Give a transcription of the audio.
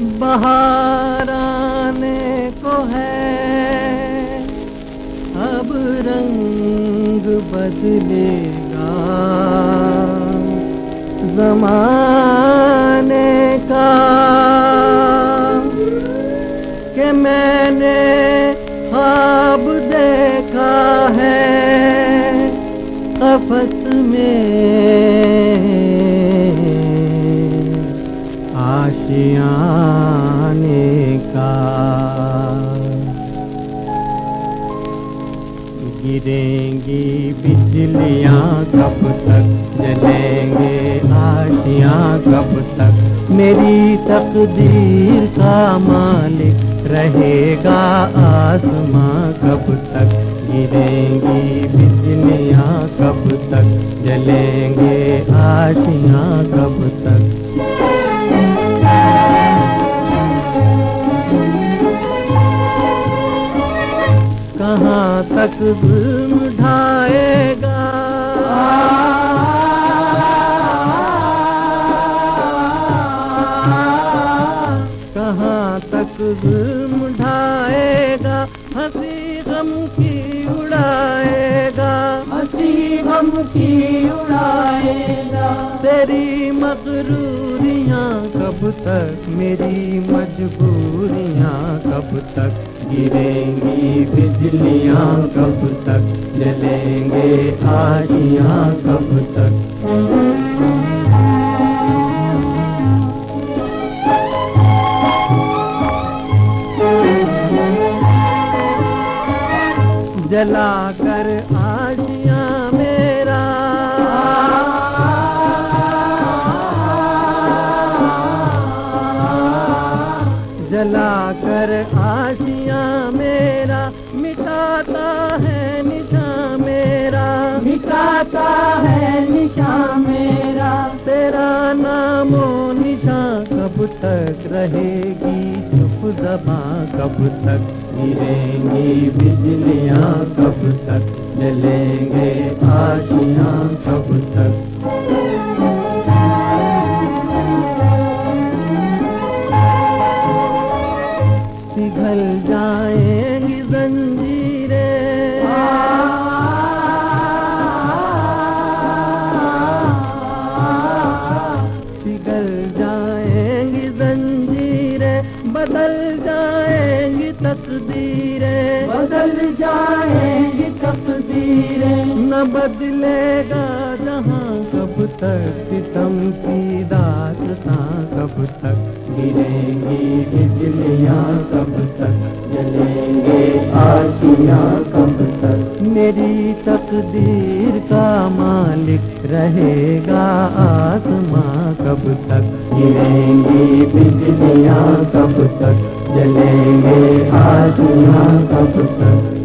बहार आने को है। अब रंग बदलेगा। जमाने का। गिरेंगी बिजलियाँ कब तक, जलेंगे आशियाँ कब तक। मेरी तकदीर का मालिक रहेगा आसमां कब तक। गिरेंगी बिजलियाँ कब तक, जलेंगे आशियाँ कब कहाँ तक जुल्म ढाएगा। कहाँ तक जुल्म ढाएगा हँसी गम की उड़ाएगा। हँसी गम की उड़ाएगा। तेरी मकरूरियाँ कब तक? मेरी मजबूरियाँ कब तक गिरेंगी? बिजलियाँ कब तक जलेंगे? आशियाँ कब तक? जला कर जला कर आशिया मेरा मिटाता है निशा मेरा। मिटाता है निशा मेरा। तेरा नामो निशा कब तक रहेगी? चुप जबा कब तक गिरेंगी बिजलियाँ कब तक जलेंगे? आशियाँ कब तक? बदल जाएँगी तकदीरें बदल जाएँगी तकदीरें न बदलेगा जहाँ कब तक सितम की दास्तां कब तक गिरेंगी बिजलियाँ कब तक जलेंगे आशियाँ कब तक मेरी तकदीर का मालिक रहेगा आसमां। कब तक बिजलियाँ कब तक जलेंगे आशियाँ कब तक?